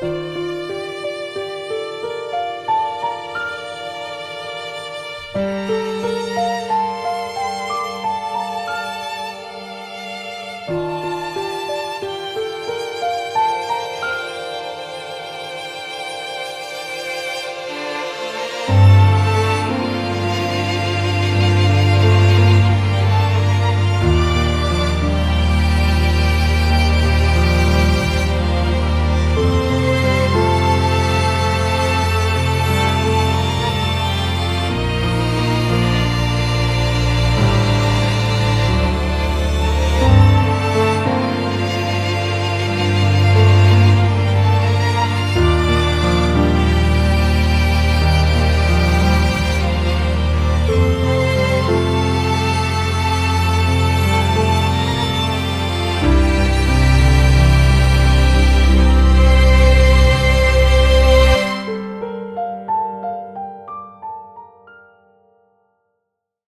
Música